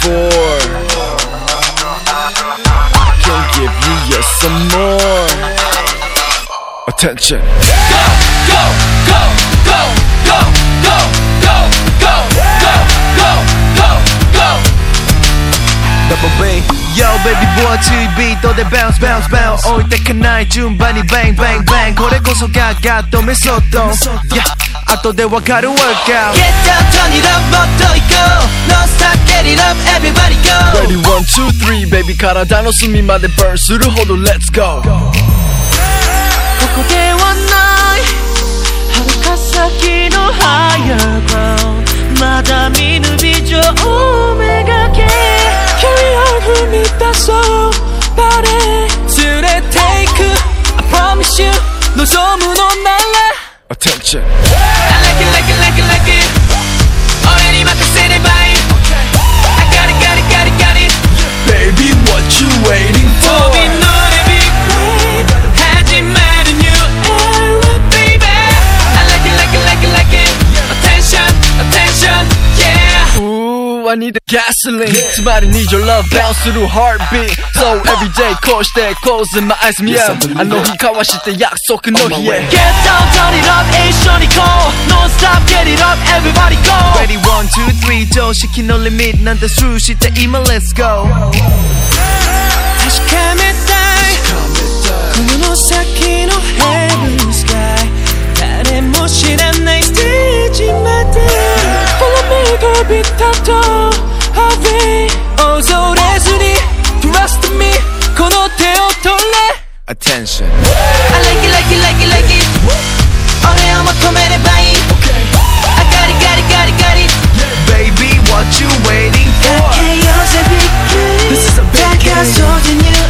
before I can give you yet some more. Attention. Go, go, go, go, go, go, go, go, go, go, go, go Double B. Yo baby boy t.e.b though they bounce bounce bounce. 어이 때큰 June bunny bang bang bang. 고래 고소가 가 또 미소동 Yeah. 後でわかる workout Get down, turn it up, もっと行こう No stop, get it up, everybody go Ready one two three baby 体の隅まで burn するほど Let's go ここではない遥か先の higher ground まだ見ぬビジョンをめがけ Carry on 踏み出そう Body 連れて行く I promise you 望むのなら attention. I like it like it like it like it I need the gasoline. Yeah. somebody need your love bounce through heartbeat. So every day close that close in my eyes me up I know he 가와시대 약속은 너희의 Get down turn it up 에이션이 call No stop, get it up everybody go. Ready one two three 조시키 no limit 난다 수시대 이만 let's go Attention. I like it like it like it like it. 어려 아마 코멘에 baby. I got it got it got it got it. Baby what you waiting for? This is a big game. You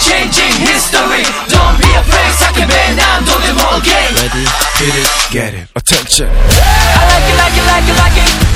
changing history. Don't be afraid second band I'm doing the whole game Ready, hit it, get it, attention. I like it, like it, like it, like it.